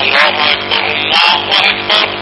الله أكبر الله أكبر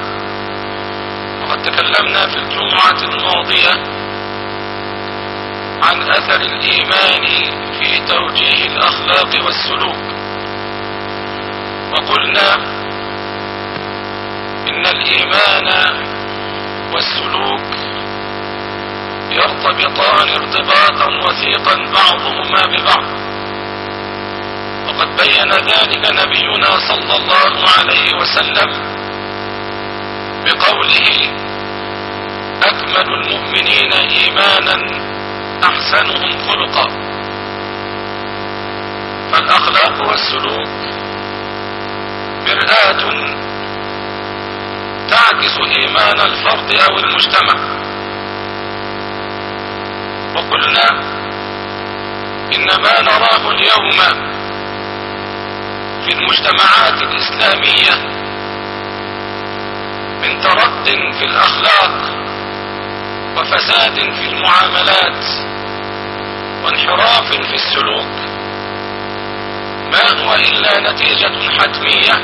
تكلمنا في الجمعة الماضية عن أثر الإيمان في توجيه الأخلاق والسلوك. وقلنا إن الإيمان والسلوك يرتبطان ارتباطا وثيقا بعضهما ببعض. وقد بين ذلك نبينا صلى الله عليه وسلم بقوله أكمل المؤمنين إيمانا أحسنهم خلقا. فالأخلاق والسلوك مرآة تعكس إيمان الفرد أو المجتمع. وقلنا إن ما نراه اليوم في المجتمعات الإسلامية من ترد في الأخلاق وفساد في المعاملات وانحراف في السلوك. ما هو إلا نتيجة حتمية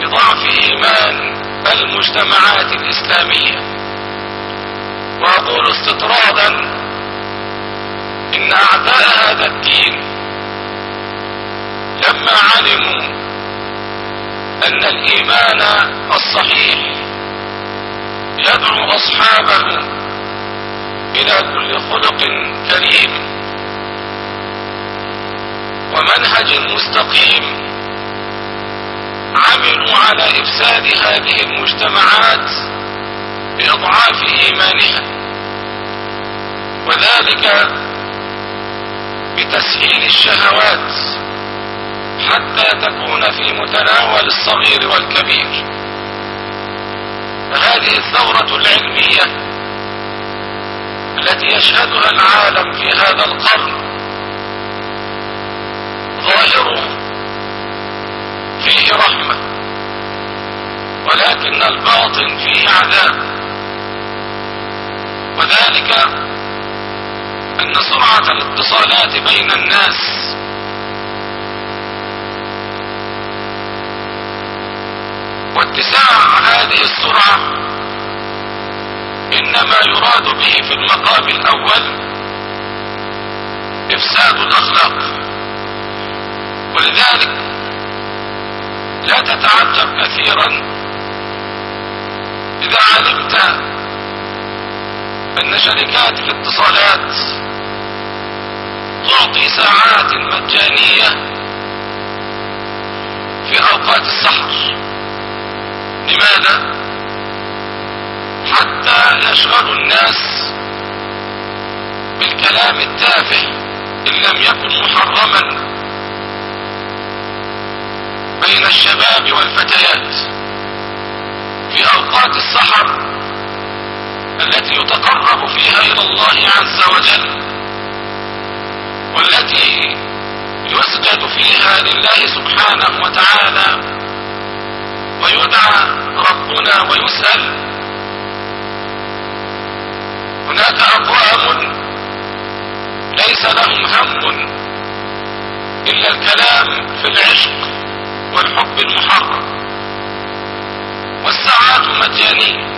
لضعف إيمان المجتمعات الإسلامية. وأقول استطرادا إن أعداء هذا الدين لما علموا أن الإيمان الصحيح يدعو أصحابه إلى كل خلق كريم ومنهج مستقيم عملوا على إفساد هذه المجتمعات بإضعاف إيمانها وذلك بتسهيل الشهوات حتى تكون في متناول الصغير والكبير. فهذه الثورة العلمية التي يشهدها العالم في هذا القرن ظاهره فيه رحمة ولكن الباطن فيه عذاب. وذلك أن سرعة الاتصالات بين الناس واتساع هذه السرعة. إنما يراد به في المقام الأول إفساد الأخلاق. ولذلك لا تتعجب كثيرا إذا علمت أن شركات الاتصالات تعطي ساعات مجانية في أوقات السحر. لماذا؟ حتى يشغل الناس بالكلام التافه إن لم يكن محرما بين الشباب والفتيات في أوقات السحر التي يتقرب فيها إلى الله عز وجل والتي يسجد فيها لله سبحانه وتعالى ويدعى ربنا ويسأل. هناك أقوام ليس لهم هم إلا الكلام في العشق والحب المحرم. والساعات مجانية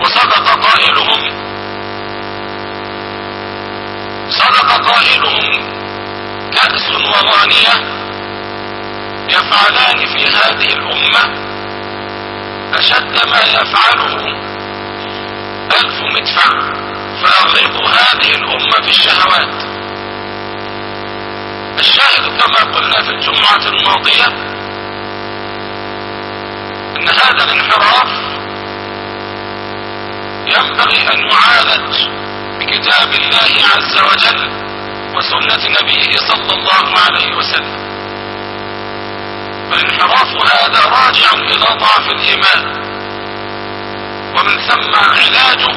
وصدق قائلهم. صدق قائلهم كأس وغانية يفعلان في هذه الأمة أشد ما يفعله ألف مدفع فأغرقوا هذه الأمة في الشهوات. الشاهد كما قلنا في الجمعة الماضية إن هذا الانحراف ينبغي أن يعالج بكتاب الله عز وجل وسنة نبيه صلى الله عليه وسلم. فالانحراف هذا راجع إلى ضعف الإيمان. ومن ثم علاجه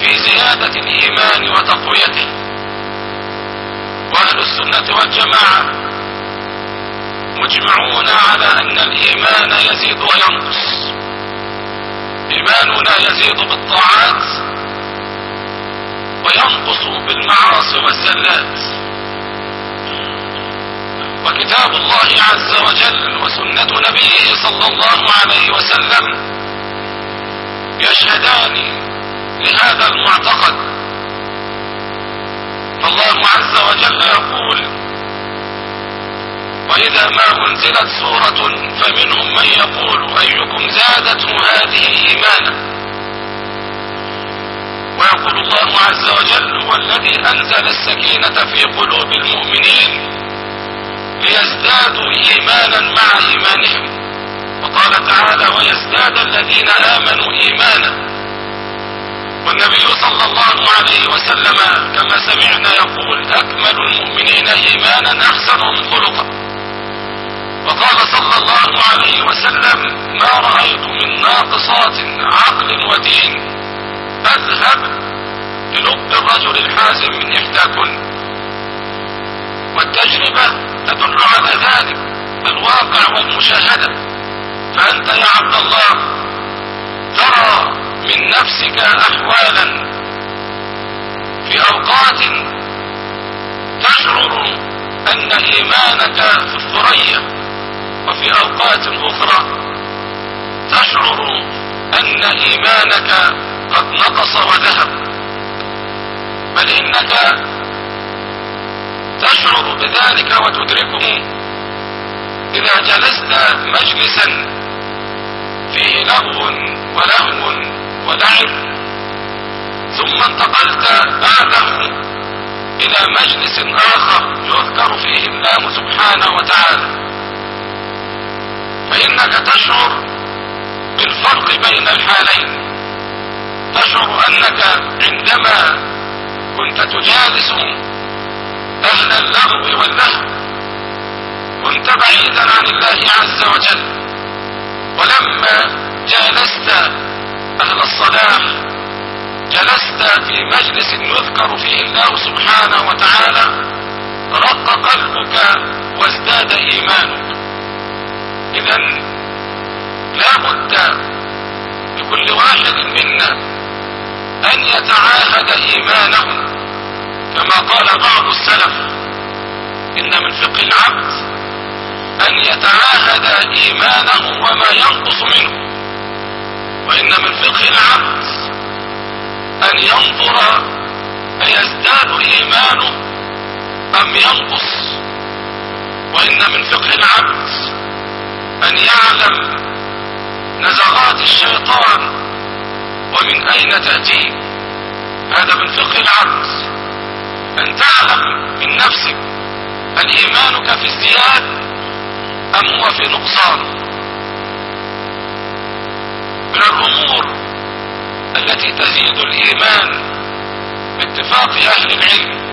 في زيادة الإيمان وتقويته. وأهل السنة والجماعة مجمعون على أن الإيمان يزيد وينقص. ايماننا يزيد بالطاعات وينقص بالمعاصي والزلات. وكتاب الله عز وجل وسنة نبيه صلى الله عليه وسلم. يشهدان لهذا المعتقد. فالله عز وجل يقول وإذا ما أنزلت سورة فمنهم من يقول أيكم زادته هذه إيمانا؟ ويقول الله عز وجل هو الذي أنزل السكينة في قلوب المؤمنين ليزدادوا إيمانا مع إيمانهم. وقال تعالى ويزداد الذين آمنوا إيمانا. والنبي صلى الله عليه وسلم كما سمعنا يقول أكمل المؤمنين إيمانا أحسنهم خلقا. وقال صلى الله عليه وسلم ما رأيت من ناقصات عقل ودين أذهب للب الرجل الحازم من إحداكن والتجربة تدل على ذلك بالواقع والمشاهدة. فأنت يا عبد الله ترى بك احوالا في أوقات تشعر أن ايمانك في الثريا وفي أوقات أخرى تشعر أن إيمانك قد نقص وذهب. بل إنك تشعر بذلك وتدركه. إذا جلست مجلسا فيه لغو ولهو ولعب ثم انتقلت بعده إلى مجلس آخر يذكر فيه الله سبحانه وتعالى. فإنك تشعر بالفرق بين الحالين. تشعر أنك عندما كنت تجالس أهل اللغو واللهو كنت بعيدا عن الله عز وجل. ولما جالست أهل الصلاح جلست في مجلس يذكر فيه الله سبحانه وتعالى رق قلبك وازداد إيمانك. اذا لا بد لكل واحد منا أن يتعاهد إيمانه كما قال بعض السلف إن من فقه العبد أن يتعاهد إيمانه وما ينقص منه وإن من فقه العبد أن ينظر ايزداد إيمانه أم ينقص وإن من فقه العبد أن يعلم نزغات الشيطان ومن أين تأتي هذا من فقه العبد. أن تعلم من نفسك هل إيمانك في ازدياد أم هو في نقصان. من الأمور التي تزيد الإيمان باتفاق أهل العلم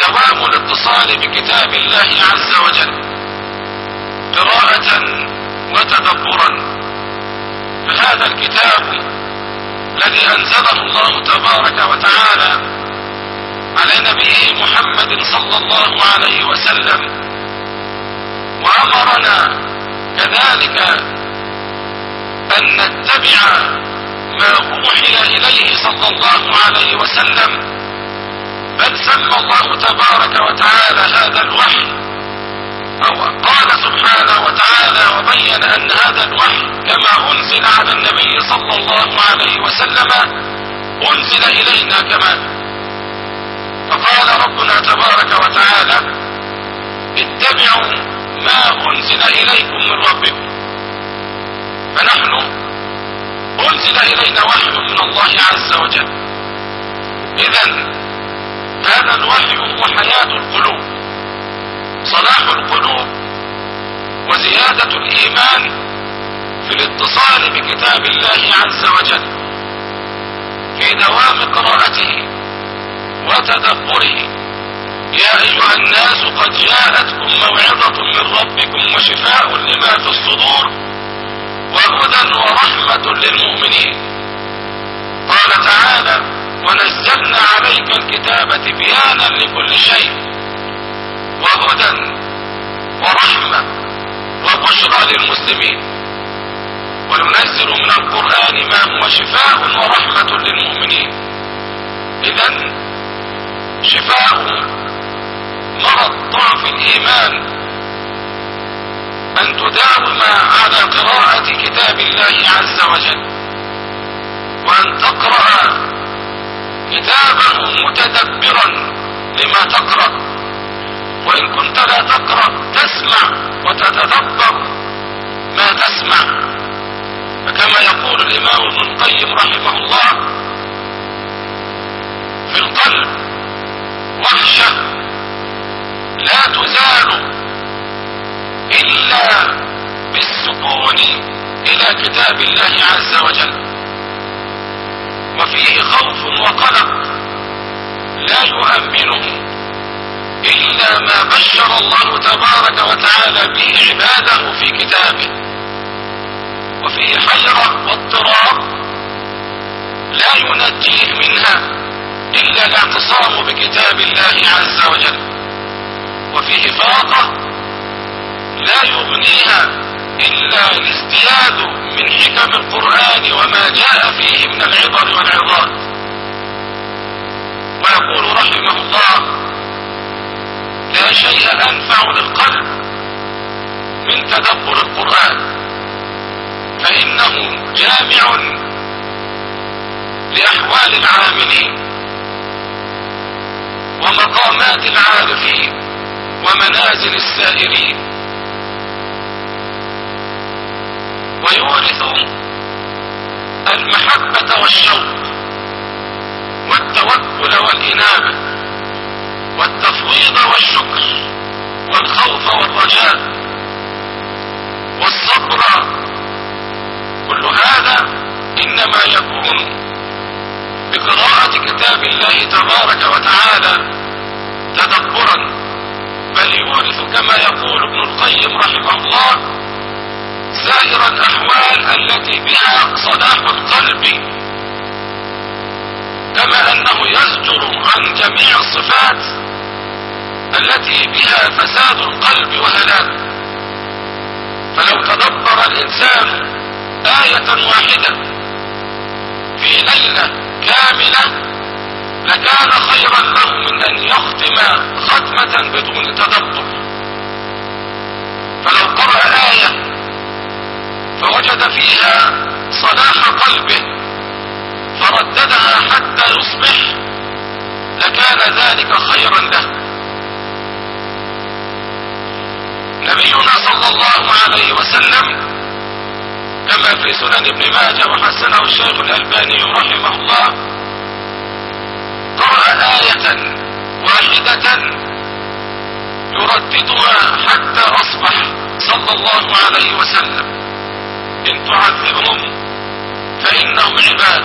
دوام الاتصال بكتاب الله عز وجل قراءة وتدبرا. فهذا الكتاب الذي أنزله الله تبارك وتعالى على نبيه محمد صلى الله عليه وسلم. وأمرنا كذلك أن نتبع ما أوحي إليه صلى الله عليه وسلم. بل سمى الله تبارك وتعالى هذا الوحي قال سبحانه وتعالى وبين أن هذا الوحي كما أنزل على النبي صلى الله عليه وسلم أنزل إلينا كمان فقال ربنا تبارك وتعالى اتبعوا ما أنزل إليكم من ربكم. فنحن أنزل إلينا وحي من الله عز وجل. اذا هذا الوحي هو حياة القلوب. صلاح القلوب وزيادة الإيمان في الاتصال بكتاب الله عز وجل في دوام قراءته وتدبره. يا أيها الناس قد جاءتكم موعظة من ربكم وشفاء لما في الصدور وهدى ورحمة للمؤمنين. قال تعالى ونزلنا عليك الكتاب تبيانا لكل شيء وهدى ورحمة وبشرى للمسلمين. وننزل من القرآن ما هو شفاء ورحمة للمؤمنين. إذا شفاء مرض ضعف الإيمان. أن تداوم على قراءة كتاب الله عز وجل. وأن تقرأ كتابه متدبرا لما تقرأ. وإن كنت لا تقرأ تسمع وتتدبر ما تسمع. فكما يقول الإمام ابن القيم رحمه الله في القلب وحشة لا تزال إلا بالسكون إلى كتاب الله عز وجل. وفيه خوف وقلق لا يؤمنه إلا ما بشر الله تبارك وتعالى به عباده في كتابه وفيه حيرة واضطراب لا ينجيه منها إلا الاعتصام بكتاب الله عز وجل. وفيه فاقة لا يغنيها إلا الازدياد من حكم القرآن وما جاء فيه من العبر والعظات ويقول رحمه الله لا شيء أنفع للقلب من تدبر القرآن. فإنه جامع لأحوال العاملين ومقامات العارفين ومنازل السائرين. ويورث المحبة والشوق والتوكل والإنابة. والتفويض والشكر والخوف والرجاء والصبر. كل هذا إنما يكون بقراءة كتاب الله تبارك وتعالى تدبرا. بل يورث كما يقول ابن القيم رحمه الله سائر الأحوال التي بها صلاح القلب. كما أنه يزجر عن جميع الصفات التي بها فساد القلب وهلاك فلو تدبر الإنسان آية واحدة في ليلة كاملة لكان خيرا له من أن يختم ختمة بدون تدبر. فلو قرأ آية فوجد فيها صلاح قلبه فرددها حتى يصبح لكان ذلك خيرا له. نبينا صلى الله عليه وسلم كما في سنن ابن ماجه وحسنه الشيخ الألباني رحمه الله قرأ آية واحدة يرددها حتى أصبح صلى الله عليه وسلم. إن تعذبهم فإنهم عباد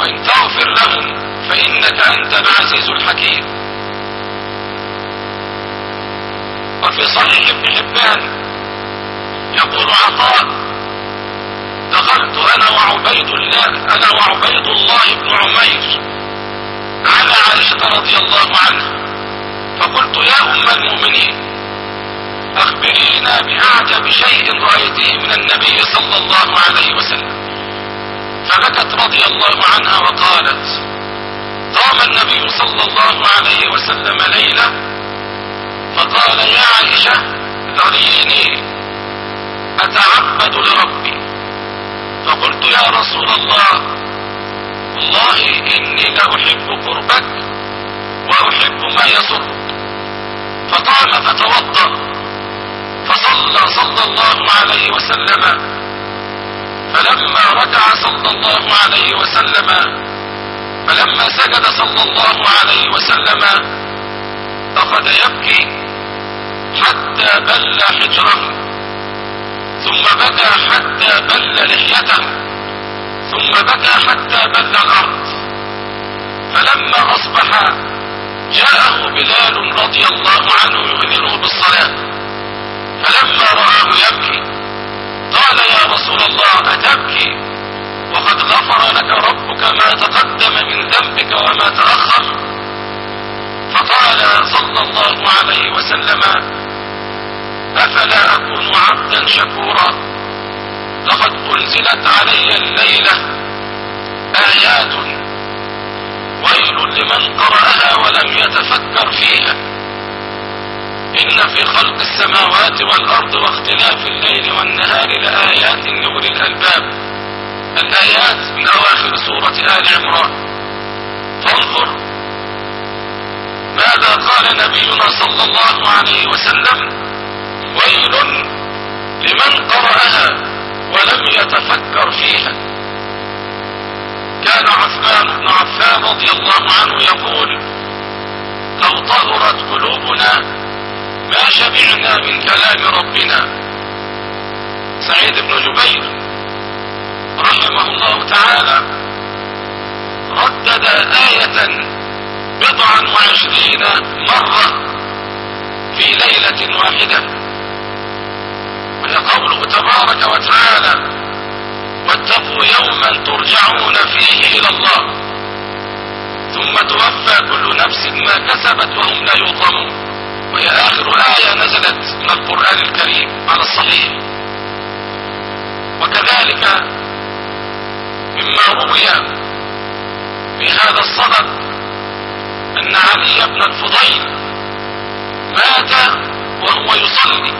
وإن تغفر لهم فإنك أنت العزيز الحكيم. وفي صحيح ابن حبان. يقول عطاء دخلت أنا وعبيد الله أنا وعبيد الله بن عمير على عائشة رضي الله عنها. فقلت يا أم المؤمنين أخبرينا بأعجب شيء رأيته من النبي صلى الله عليه وسلم. فبكت رضي الله عنها وقالت قام النبي صلى الله عليه وسلم ليلة فقال يا عائشة ذريني أتعبد لربي. فقلت يا رسول الله والله إني لأحب قربك وأحب ما يسرك. فقام فتوضأ. فصلى صلى الله عليه وسلم. فلما ركع صلى الله عليه وسلم فلما سجد صلى الله عليه وسلم أخذ يبكي. حتى بل حجره. ثم بكى حتى بل لحيته. ثم بكى حتى بل الأرض. فلما أصبح جاءه بلال رضي الله عنه يؤذنه بالصلاة. فلما رآه يبكي قال يا رسول الله أتبكي؟ وقد غفر لك ربك ما تقدم من ذنبك وما تأخر. فقال صلى الله عليه وسلم أفلا أكون عبدا شكورا؟ لقد أنزلت علي الليلة آيات ويل لمن قرأها ولم يتفكر فيها. إن في خلق السماوات والأرض واختلاف الليل والنهار لآيات لأولي الألباب. الآيات من أواخر سورة آل عمران. فانظر ماذا قال نبينا صلى الله عليه وسلم؟ ويل لمن قرأها ولم يتفكر فيها. كان عثمان بن عفان رضي الله عنه يقول لو طهرت قلوبنا ما شبعنا من كلام ربنا. سعيد بن جبير رحمه الله تعالى ردد آية بضعا وعشرين مرة في ليلة واحدة. وهي قوله تبارك وتعالى واتقوا يوما ترجعون فيه إلى الله. ثم توفى كل نفس ما كسبت وهم لا يظلمون. وهي آخر آية نزلت من القرآن الكريم على الصحيح. وكذلك مما روي في هذا الصدد بن الفضيل مات وهو يصلي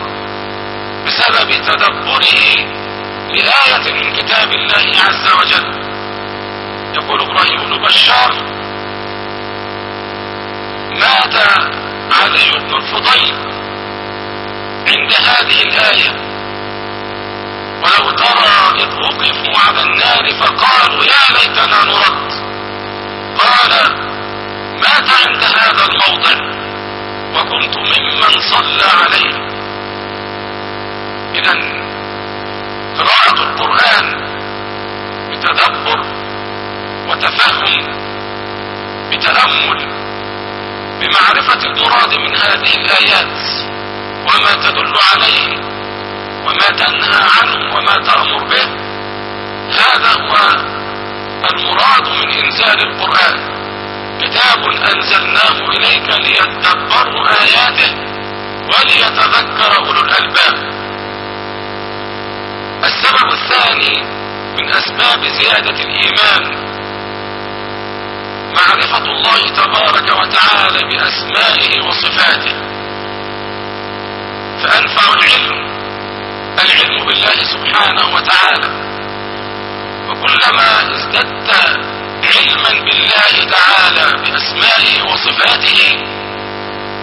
بسبب تدبره لآية من كتاب الله عز وجل. يقول إبراهيم بن بشار مات علي بن الفضيل عند هذه الآية ولو ترى إذ وقفوا على النار فقالوا يا ليتنا نرد. قال مات عند هذا الموضع وكنت ممن صلى عليه. إذا قراءة القرآن بتدبر وتفهم بتأمل بمعرفة المراد من هذه الآيات وما تدل عليه وما تنهى عنه وما تأمر به. هذا هو المراد من إنزال القرآن. كتاب أنزلناه إليك ليتدبروا آياته وليتذكر أولو الألباب. السبب الثاني من أسباب زيادة الإيمان معرفة الله تبارك وتعالى بأسمائه وصفاته. فأنفع العلم العلم بالله سبحانه وتعالى. وكلما ازددت علما بالله تعالى بأسمائه وصفاته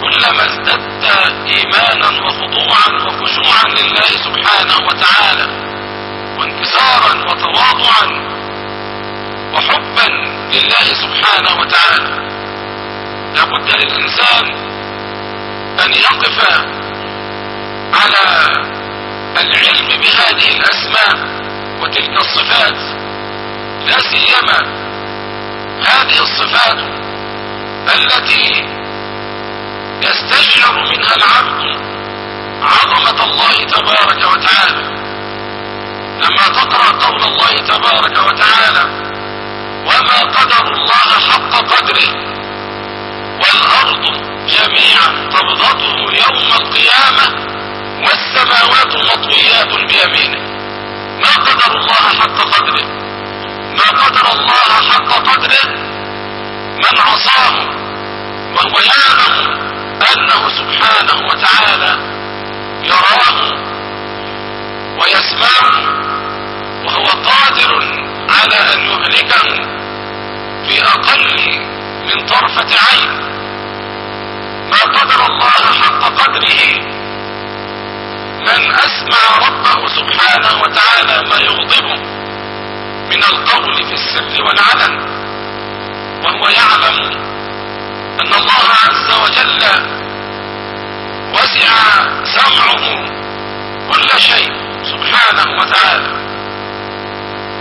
كلما ازددت إيمانا وخضوعا وخشوعا لله سبحانه وتعالى وانكسارا وتواضعا وحبا لله سبحانه وتعالى لابد للإنسان أن يقف على العلم بهذه الأسماء وتلك الصفات لا سيما هذه الصفات التي يستشعر منها العبد عظمة الله تبارك وتعالى. لما تقرأ قول الله تبارك وتعالى وما قدر الله حق قدره والأرض جميعا قبضته يوم القيامة والسماوات مطويات بيمينه. ما قدر الله حق قدره؟ ما قدر الله حق قدره من عصاه وهو يعلم أنه سبحانه وتعالى يراه ويسمعه وهو قادر على أن يهلكه في أقل من طرفة عين. ما قدر الله حق قدره؟ من أسمع ربه سبحانه وتعالى ما يغضبه. من القول في السر والعلن وهو يعلم أن الله عز وجل وسع سمعه كل شيء سبحانه وتعالى.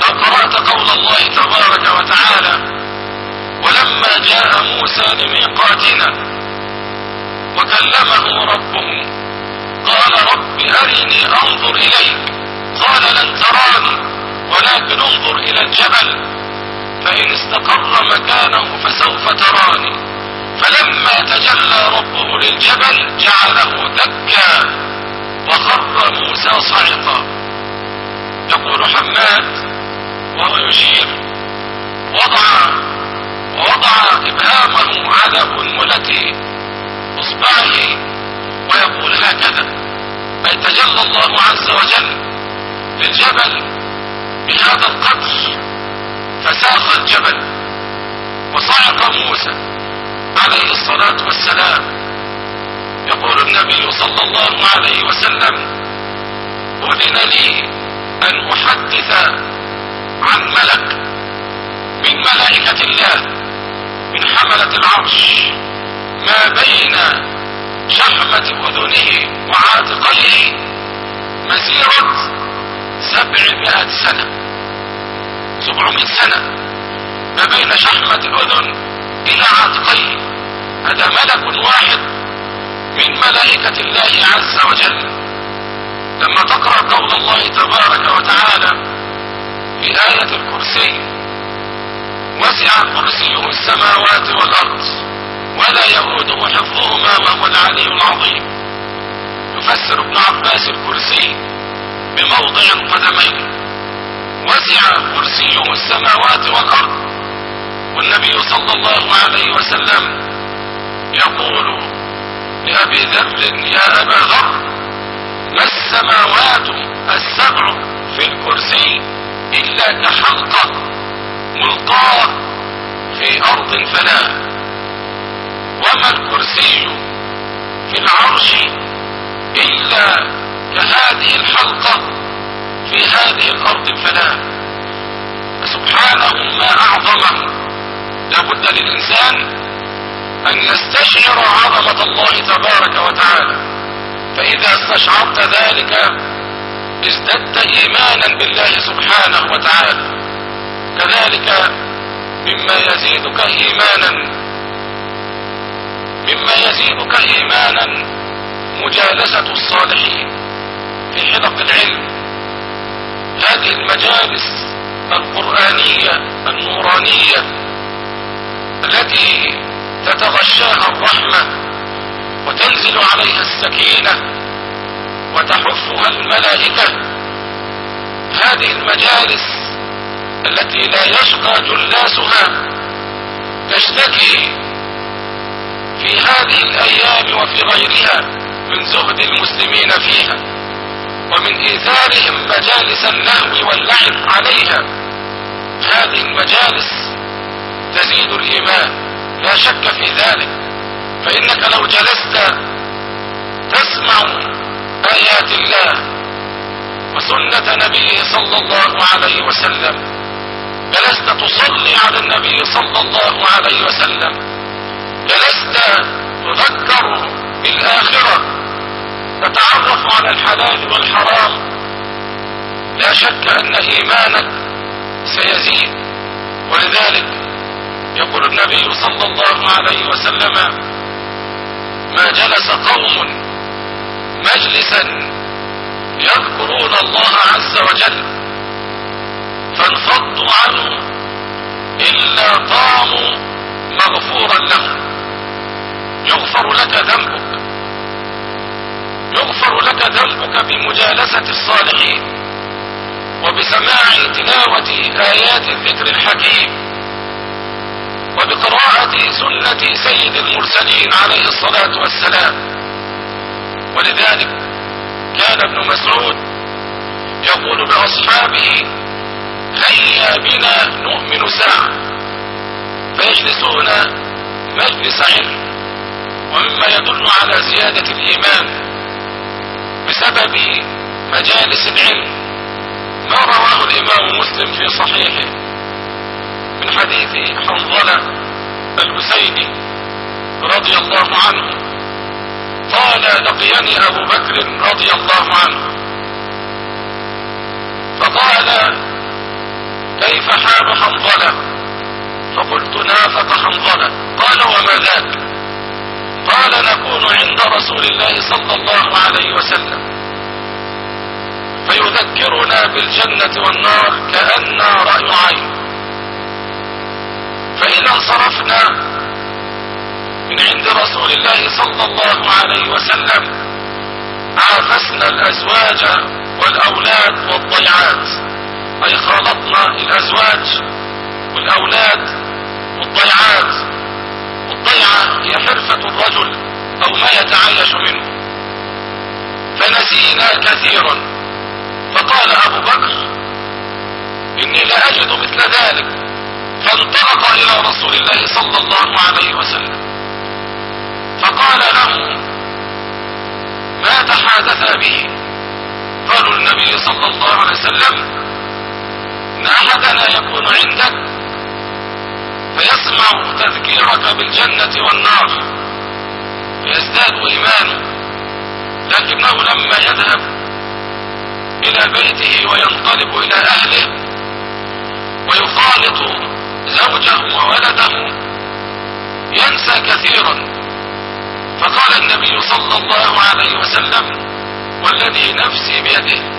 لو قرأت قول الله تبارك وتعالى ولما جاء موسى لميقاتنا وكلمه ربه قال رب أرني أنظر إليك قال لن تراني. ولكن انظر إلى الجبل فإن استقر مكانه فسوف تراني. فلما تجلى ربه للجبل جعله دكا وخر موسى صعقا. يقول حماد وهو يشير وضع ووضع إبهامه على أنملة إصبعه ويقول هكذا. أي تجلى الله عز وجل للجبل بهذا القدر. فساق الجبل وصعق موسى. عليه الصلاة والسلام. يقول النبي صلى الله عليه وسلم أذن لي أن أحدث عن ملك من ملائكة الله من حملة العرش ما بين شحمة أذنه وعاتقيه مسيرة سبعمائة سنة. سبعمائة سنة ما بين شحمة الأذن إلى عاتقيه هذا ملك واحد من ملائكة الله عز وجل. لما تقرأ قول الله تبارك وتعالى في آية الكرسي وسع كرسيه السماوات والأرض ولا يؤوده حفظهما وهو العلي العظيم. يفسر ابن عباس الكرسي بموضع القدمين وسع كرسيه السماوات والأرض. والنبي صلى الله عليه وسلم يقول لأبي ذر يا أبا ذر ما السماوات السبع في الكرسي إلا كحلقة ملقاة في أرض فلا؟ وما الكرسي في العرش إلا كهذه هذه الفلاة سبحانه ما أعظمه لابد للإنسان أن يستشعر عظمة الله تبارك وتعالى. فإذا استشعرت ذلك ازددت إيمانا بالله سبحانه وتعالى. كذلك مما يزيدك إيمانا مما يزيدك إيمانا مجالسة الصالحين في حلق العلم. هذه المجالس القرآنية النورانية التي تتغشاها الرحمة وتنزل عليها السكينة وتحفها الملائكة. هذه المجالس التي لا يشقى جلاسها تشتكي في هذه الأيام وفي غيرها من زهد المسلمين فيها. ومن إيثارهم مجالس اللهو واللعب عليها. هذه المجالس تزيد الإيمان لا شك في ذلك. فإنك لو جلست تسمع آيات الله وسنة نبيه صلى الله عليه وسلم جلست تصلي على النبي صلى الله عليه وسلم على الحلال والحرام. لا شك أن إيمانك سيزيد. ولذلك يقول النبي صلى الله عليه وسلم ما جلس قوم مجلسا يذكرون الله عز وجل فانفضوا عنه إلا قاموا مغفورا لهم. يغفر لك ذنبك. يغفر لك ذنبك بمجالسة الصالحين وبسماع تلاوة آيات الذكر الحكيم وبقراءة سنة سيد المرسلين عليه الصلاة والسلام. ولذلك كان ابن مسعود يقول لأصحابه هيا بنا نؤمن ساعة فيجلسون مجلس علم ومما يدل على زيادة الإيمان. بسبب مجالس العلم. ما رواه الإمام مسلم في صحيحه من حديث حنظلة الحسيني رضي الله عنه. قال لقيني أبو بكر رضي الله عنه. فقال كيف حال حنظلة؟ فقلت نافق حنظلة. قال وما ذاك؟ قال نكون عند رسول الله صلى الله عليه وسلم. فيذكرنا بالجنة والنار كأننا رأي عين. فإذا انصرفنا من عند رسول الله صلى الله عليه وسلم عافسنا الأزواج والأولاد والضيعات. أي خالطنا الأزواج والأولاد والضيعات. والضيعة هي حرفة الرجل أو ما يتعايش منه. فنسينا كثيرا فقال أبو بكر إني لا أجد مثل ذلك. فانطلق إلى رسول الله صلى الله عليه وسلم. فقال له ما تحادث به قالوا النبي صلى الله عليه وسلم؟ إن أحدنا يكون عندك فيسمع تذكيرك بالجنة والنار. فيزداد إيمانه. لكنه لما يذهب إلى بيته وينقلب إلى أهله ويخالط زوجه وولده ينسى كثيرا. فقال النبي صلى الله عليه وسلم والذي نفسي بيده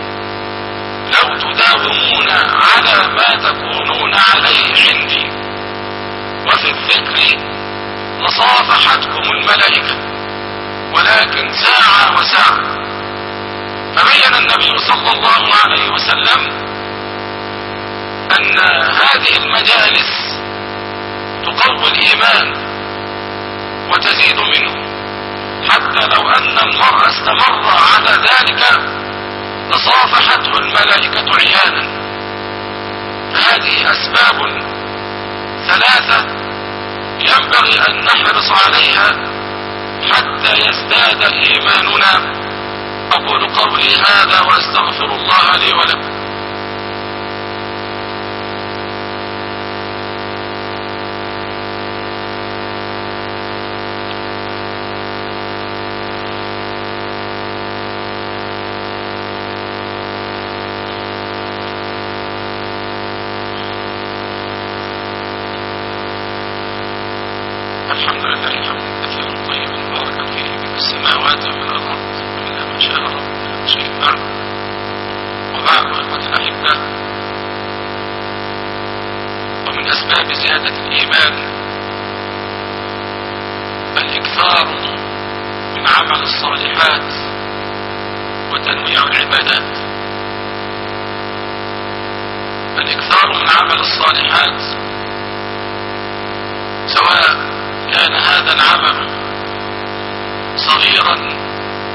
لو تداومون على ما تكونون عليه عندي وفي الذكر لصافحتكم الملائكة ولكن ساعة وساعة. فبين النبي صلى الله عليه وسلم مجالس تقوي الإيمان وتزيد منه. حتى لو أن المرء استمر على ذلك لصافحته الملائكة عيانا. فهذه أسباب ثلاثة ينبغي أن نحرص عليها حتى يزداد إيماننا. أقول قولي هذا وأستغفر الله لي ولكم. الحمد لله الحمد كثيرا طيبا باركا فيه في السماوات وفي الأرض إلا ما شاء رب شيء بعد وبعد إخوتي الأحبة. ومن أسباب زيادة الإيمان الإكثار من عمل الصالحات وتنويع العبادات. الإكثار من عمل الصالحات سواء كان هذا العمل صغيرا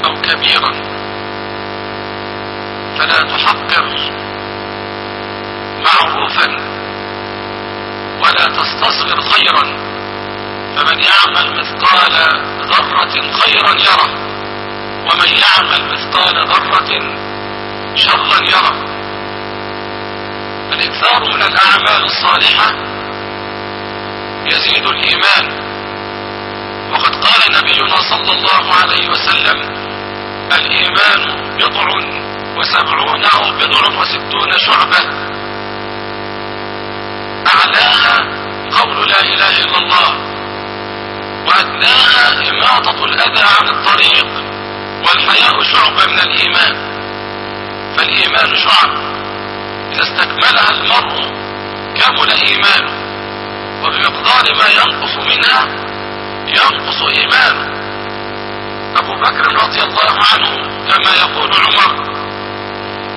أو كبيرا. فلا تحقر معروفا ولا تستصغر خيرا. فمن يعمل مثقال ذرة خيرا يره ومن يعمل مثقال ذرة شرا يره. الإكثار من الأعمال الصالحة يزيد الإيمان. وقد قال نبينا صلى الله عليه وسلم الإيمان بضع وسبعون أو بضع وستون شعبة. أعلاها قول لا إله إلا الله وأدناها إماطة الأذى عن الطريق والحياء شعبة من الإيمان. فالإيمان شعب إذا استكملها المرء كمل إيمانه وبمقدار ما ينقص منها ينقص إيمانه. أبو بكر رضي الله عنه كما يقول عمر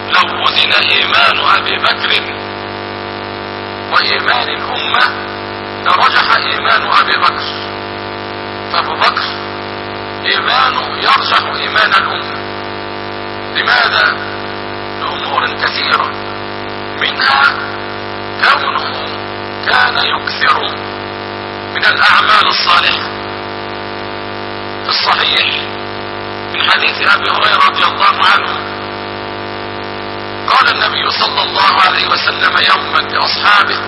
لو وزن إيمان أبي بكر. وإيمان الأمة لرجح إيمان أبي بكر. فأبو بكر إيمانه يرجح إيمان الأمة. لماذا؟ لأمور كثيرة. منها كونه كان يكثر من الأعمال الصالحة. في الصحيح من حديث أبي هريرة رضي الله عنه. قال النبي صلى الله عليه وسلم يوما لأصحابه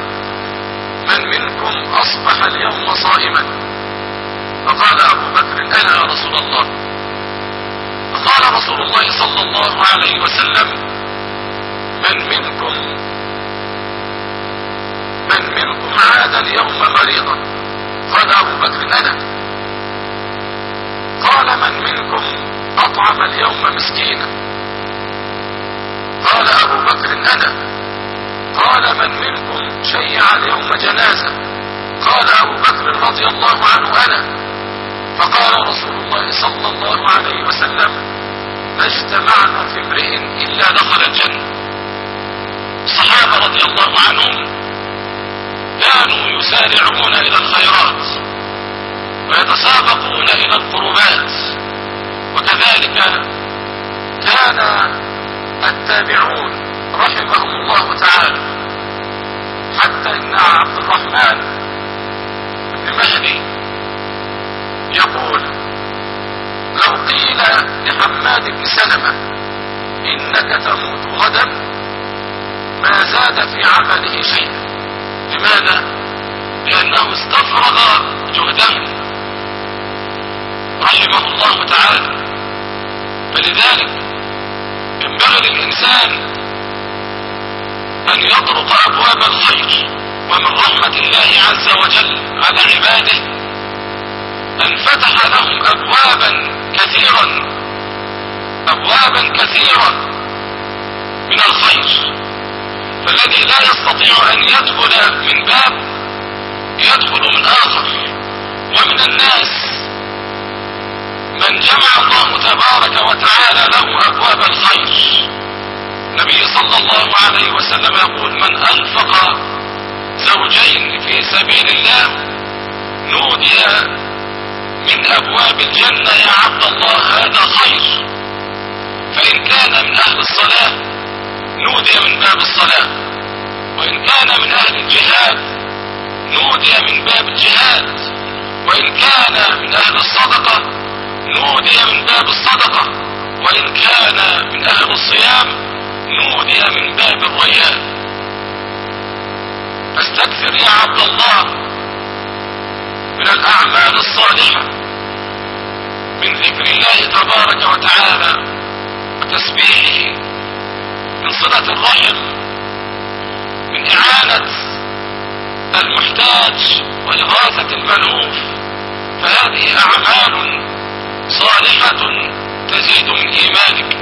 من منكم أصبح اليوم صائما؟ فقال أبو بكر أنا يا رسول الله. فقال رسول الله صلى الله عليه وسلم من منكم من منكم عاد اليوم مريضا؟ قال أبو بكر أنا قال من منكم أطعم اليوم مسكينا؟ قال أبو بكر أنا. قال من منكم شيع اليوم جنازة؟ قال أبو بكر رضي الله عنه أنا. فقال رسول الله صلى الله عليه وسلم ما اجتمعنا في امرئ إلا دخل الجنة. الصحابة رضي الله عنهم كانوا يسارعون إلى الخيرات ويتسابقون إلى القربات وكذلك كان التابعون رحمهم الله تعالى حتى إن عبد الرحمن بن مهدي يقول لو قيل لحماد بن سلمة إنك تموت غدا ما زاد في عمله شيئا. لماذا؟ لأنه استفرغ جهده رحمه الله تعالى فلذلك ينبغي للإنسان أن يطرق أبواب الخير ومن رحمة الله عز وجل على عباده أن فتح لهم أبوابا كثيرا أبوابا كثيرة من الخير فالذي لا يستطيع أن يدخل من باب يدخل من آخر. ومن الناس من جمع الله تبارك وتعالى له أبواب الخير. النبي صلى الله عليه وسلم يقول من أنفق زوجين في سبيل الله نودي من أبواب الجنة يا عبد الله هذا خير. فإن كان من أهل الصلاة نودي من باب الصلاة. وإن كان من أهل الجهاد نودي من باب الجهاد. وإن كان من أهل الصدقة نودي من باب الصدقة. وإن كان من أهل الصيام نودي من باب الريان فاستكثر يا عبد الله من الأعمال الصالحة من ذكر الله تبارك وتعالى وتسبيحه. من صلة الرحم من إعانة المحتاج واغاثة الملهوف فهذه أعمال صالحة تزيد من إيمانك.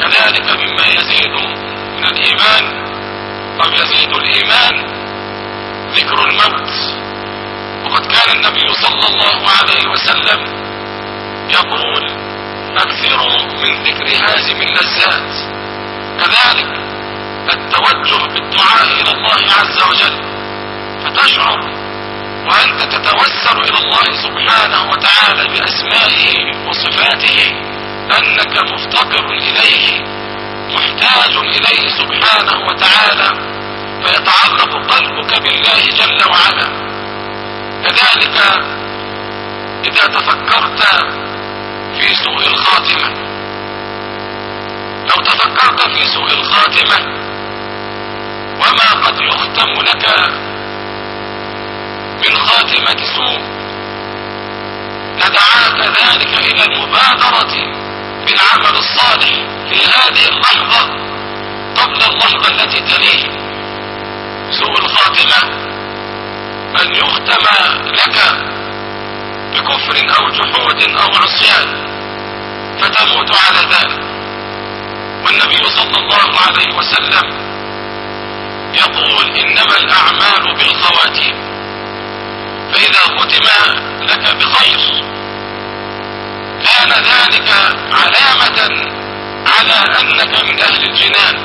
كذلك مما يزيد من الإيمان أو يزيد الإيمان ذكر الموت. وقد كان النبي صلى الله عليه وسلم يقول أكثروا من ذكر هازم اللذات كذلك التوجه بالدعاء إلى الله عز وجل فتشعر وأنت تتوسل إلى الله سبحانه وتعالى بأسمائه وصفاته أنك مفتقر إليه محتاج إليه سبحانه وتعالى فيتعلق قلبك بالله جل وعلا. كذلك إذا تفكرت في سوء الخاتمة لو تفكرت في سوء الخاتمة وما قد يختم لك من خاتمة سوء لدعاك ذلك إلى المبادرة بالعمل الصالح في هذه اللحظة قبل اللحظة التي تليه. سوء الخاتمة أن يختم لك بكفر أو جحود أو عصيان فتموت على ذلك. والنبي صلى الله عليه وسلم يقول إنما الأعمال بالخواتيم. فإذا ختم لك بخير. كان ذلك علامة على أنك من أهل الجنان.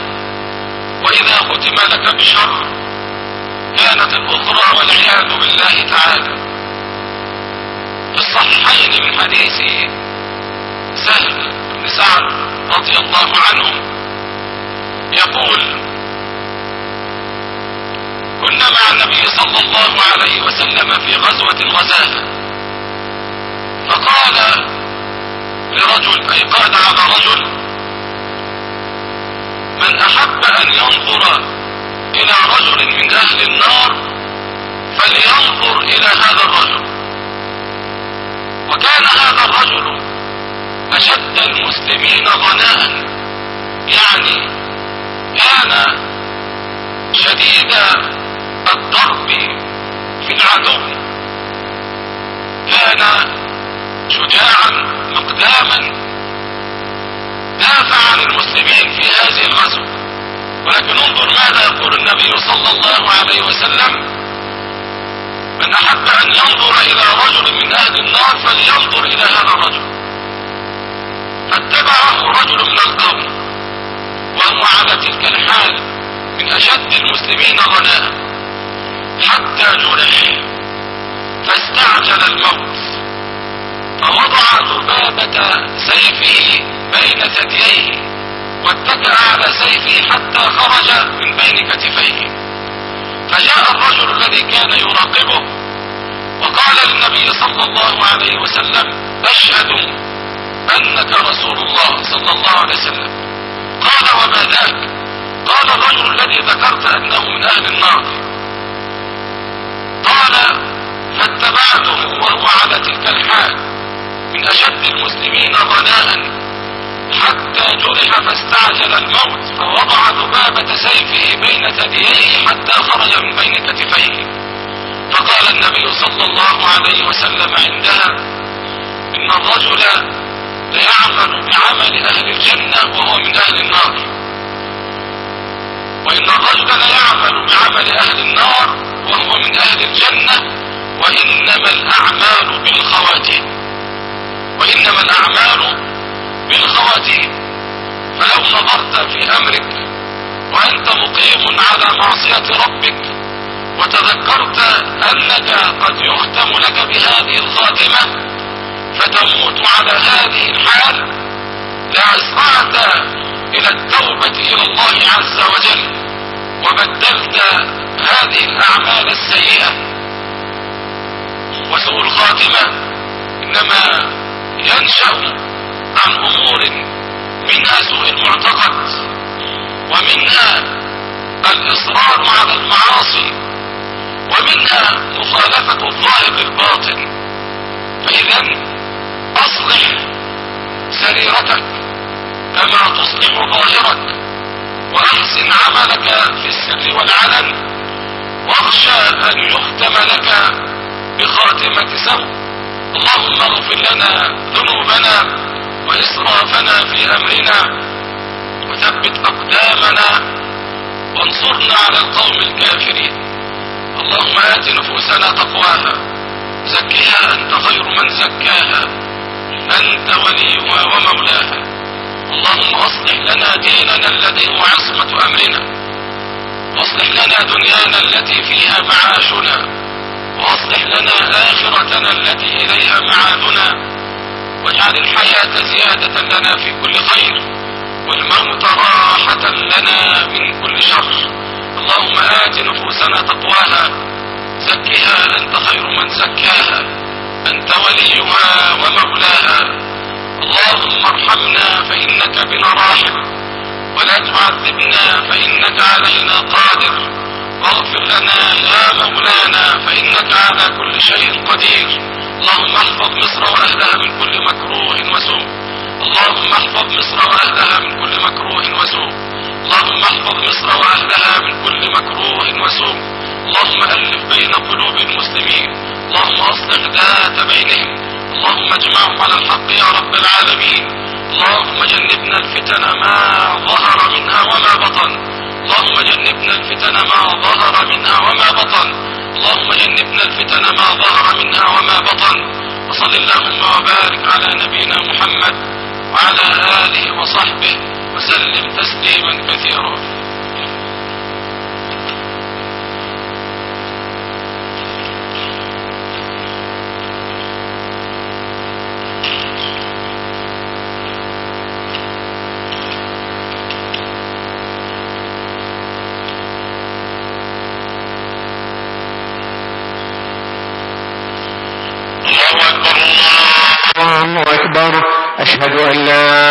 وإذا ختم لك بشر كانت الأخرى والعياذ بالله تعالى. في الصحيحين من حديث رضي الله عنه يقول كنا مع النبي صلى الله عليه وسلم في غزوة غزاها فقال لرجل أي قال على رجل من أحب أن ينظر إلى رجل من أهل النار فلينظر إلى هذا الرجل. وكان هذا الرجل أشد المسلمين غناء. يعني كان شديد الضرب في العدو. كان شجاعا مقداما. دافع عن المسلمين في هذه الغزوة ولكن انظر ماذا يقول النبي صلى الله عليه وسلم. من أحب أن ينظر إلى رجل من أهل النار فلينظر إلى هذا الرجل. فاتبعه رجل من القوم وهو على تلك الحال من أشد المسلمين غناء حتى جرح فاستعجل الموت. فوضع ذبابة سيفه بين ثدييه. واتكأ على سيفه حتى خرج من بين كتفيه. فجاء الرجل الذي كان يراقبه. وقال للنبي صلى الله عليه وسلم أشهد أنك رسول الله صلى الله عليه وسلم. قال وما ذاك؟ قال الرجل الذي ذكرت أنه من أهل النار. قال فاتبعته وهو على تلك الحال من أشد المسلمين غناء حتى جرح فاستعجل الموت فوضع ذبابة سيفه بين ثدييه حتى خرج من بين كتفيه. فقال النبي صلى الله عليه وسلم عندها إن الرجل ليعمل بعمل أهل الجنة وهو من أهل النار. وإن الرجل ليعمل بعمل أهل النار وهو من أهل الجنة وإنما الأعمال بالخواتيم. وإنما الأعمال بالخواتيم. فلو نظرت في أمرك وأنت مقيم على معصية ربك وتذكرت أنك قد يختم لك بهذه الخاتمة فتموت على هذه الحال لأسرعت إلى التوبة إلى الله عز وجل. وبدلت هذه الأعمال السيئة. وسوء الخاتمة إنما ينشأ عن أمور منها سوء المعتقد. ومنها الإصرار على المعاصي. ومنها مخالفة الظاهر بالباطن. فإذا أصلح سريرتك كما تصلح ظاهرك وأحسن عملك في السر والعلن. واخشى أن يختم لك بخاتمة سوء. اللهم اغفر لنا ذنوبنا وإسرافنا في أمرنا. وثبت أقدامنا. وانصرنا على القوم الكافرين. اللهم آت نفوسنا تقواها. زكها أنت خير من زكاها. أنت وليها ومولاها. اللهم أصلح لنا ديننا الذي هو عصمة أمرنا. وأصلح لنا دنيانا التي فيها معاشنا. وأصلح لنا آخرتنا التي إليها معادنا. واجعل الحياة زيادة لنا في كل خير. والموت راحة لنا من كل شر. اللهم آت نفوسنا تقواها. زكها أنت خير من زكاها. أنت وليها ومولاها اللهم ارحمنا فإنك بنا راحم. ولا تعذبنا فإنك علينا قادر. واغفر لنا يا مولانا فإنك على كل شيء قدير. اللهم احفظ مصر وأهلها من كل مكروه وسوء. اللهم احفظ مصر وأهلها من كل مكروه وسوء. اللهم احفظ مصر وأهلها من كل مكروه وسوء. اللهم ألف بين قلوب المسلمين. اللهم أصلح ذات بينهم. اللهم اجمعهم على الحق يا رب العالمين. اللهم جنبنا الفتن ما ظهر منها وما بطن. اللهم جنبنا الفتن ما ظهر منها وما بطن. اللهم جنبنا الفتن ما ظهر منها وما بطن. وصل اللهم وبارك على نبينا محمد وعلى آله وصحبه وسلم تسليما كثيرا. الله